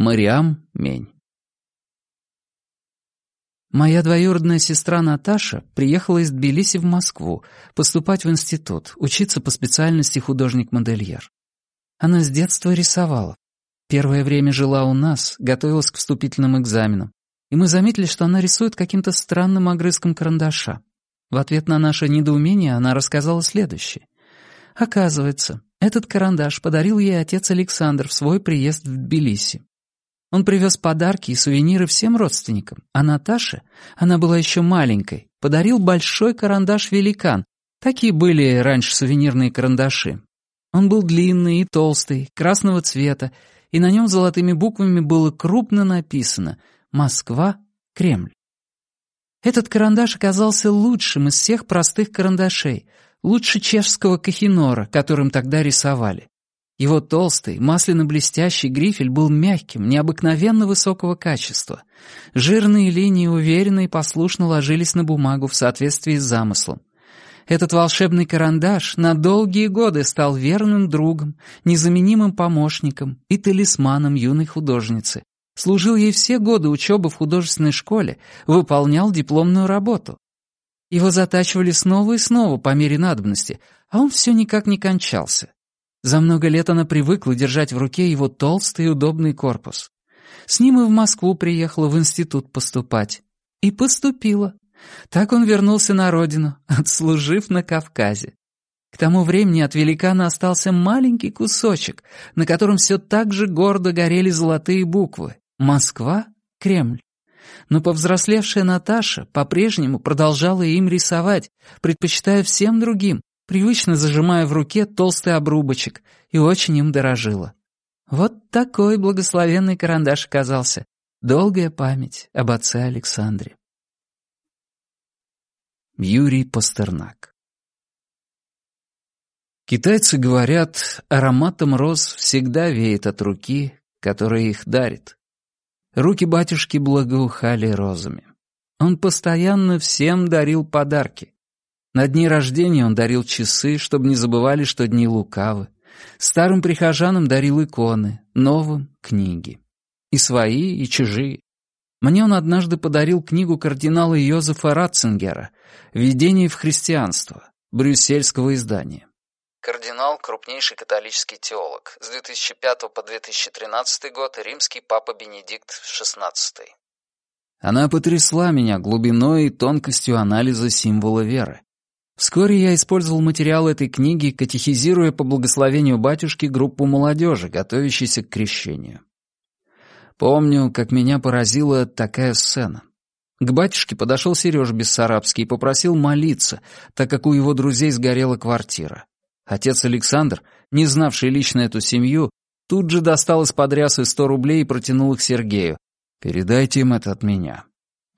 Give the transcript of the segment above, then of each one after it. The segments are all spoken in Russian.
Мариам Мень. Моя двоюродная сестра Наташа приехала из Тбилиси в Москву поступать в институт, учиться по специальности художник-модельер. Она с детства рисовала. Первое время жила у нас, готовилась к вступительным экзаменам, и мы заметили, что она рисует каким-то странным огрызком карандаша. В ответ на наше недоумение она рассказала следующее. Оказывается, этот карандаш подарил ей отец Александр в свой приезд в Тбилиси. Он привез подарки и сувениры всем родственникам, а Наташе, она была еще маленькой, подарил большой карандаш-великан. Такие были раньше сувенирные карандаши. Он был длинный и толстый, красного цвета, и на нем золотыми буквами было крупно написано «Москва, Кремль». Этот карандаш оказался лучшим из всех простых карандашей, лучше чешского кахинора, которым тогда рисовали. Его толстый, масляно-блестящий грифель был мягким, необыкновенно высокого качества. Жирные линии уверенно и послушно ложились на бумагу в соответствии с замыслом. Этот волшебный карандаш на долгие годы стал верным другом, незаменимым помощником и талисманом юной художницы. Служил ей все годы учебы в художественной школе, выполнял дипломную работу. Его затачивали снова и снова по мере надобности, а он все никак не кончался. За много лет она привыкла держать в руке его толстый и удобный корпус. С ним и в Москву приехала в институт поступать. И поступила. Так он вернулся на родину, отслужив на Кавказе. К тому времени от великана остался маленький кусочек, на котором все так же гордо горели золотые буквы «Москва, Кремль». Но повзрослевшая Наташа по-прежнему продолжала им рисовать, предпочитая всем другим, привычно зажимая в руке толстый обрубочек, и очень им дорожила. Вот такой благословенный карандаш оказался. Долгая память об отце Александре. Юрий Пастернак Китайцы говорят, ароматом роз всегда веет от руки, которая их дарит. Руки батюшки благоухали розами. Он постоянно всем дарил подарки. На дни рождения он дарил часы, чтобы не забывали, что дни лукавы. Старым прихожанам дарил иконы, новым — книги. И свои, и чужие. Мне он однажды подарил книгу кардинала Йозефа Ратцингера «Введение в христианство» брюссельского издания. Кардинал — крупнейший католический теолог. С 2005 по 2013 год римский папа Бенедикт XVI. Она потрясла меня глубиной и тонкостью анализа символа веры. Вскоре я использовал материал этой книги, катехизируя по благословению батюшки группу молодежи, готовящейся к крещению. Помню, как меня поразила такая сцена. К батюшке подошел Сереж Бессарабский и попросил молиться, так как у его друзей сгорела квартира. Отец Александр, не знавший лично эту семью, тут же достал из подрясы сто рублей и протянул их Сергею. «Передайте им это от меня.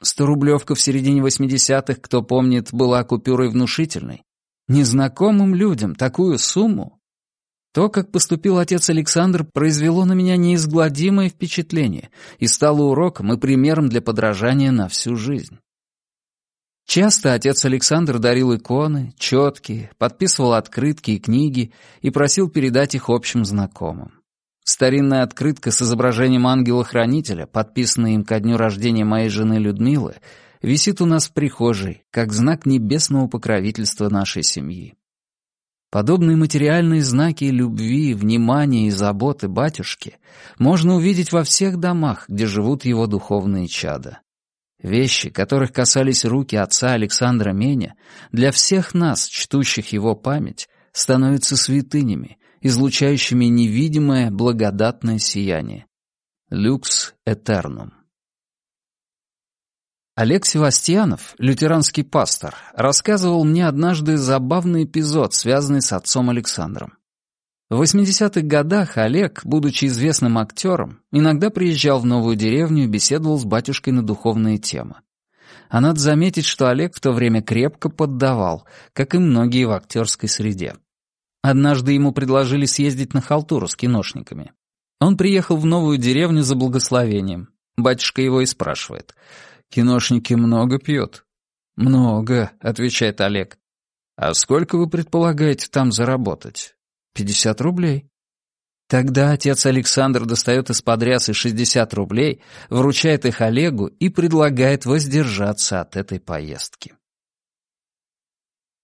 Сторублевка в середине 80-х, кто помнит, была купюрой внушительной. Незнакомым людям такую сумму. То, как поступил отец Александр, произвело на меня неизгладимое впечатление и стало уроком и примером для подражания на всю жизнь. Часто отец Александр дарил иконы, четки, подписывал открытки и книги и просил передать их общим знакомым. Старинная открытка с изображением ангела-хранителя, подписанная им ко дню рождения моей жены Людмилы, висит у нас в прихожей, как знак небесного покровительства нашей семьи. Подобные материальные знаки любви, внимания и заботы батюшки можно увидеть во всех домах, где живут его духовные чада. Вещи, которых касались руки отца Александра Меня, для всех нас, чтущих его память, становятся святынями, излучающими невидимое благодатное сияние. Люкс Этернум. Олег Севастьянов, лютеранский пастор, рассказывал мне однажды забавный эпизод, связанный с отцом Александром. В 80-х годах Олег, будучи известным актером, иногда приезжал в новую деревню и беседовал с батюшкой на духовные темы. А надо заметить, что Олег в то время крепко поддавал, как и многие в актерской среде. Однажды ему предложили съездить на халтуру с киношниками. Он приехал в новую деревню за благословением. Батюшка его и спрашивает. «Киношники много пьют?» «Много», — отвечает Олег. «А сколько вы предполагаете там заработать?» «Пятьдесят рублей». Тогда отец Александр достает из подрясы 60 рублей, вручает их Олегу и предлагает воздержаться от этой поездки.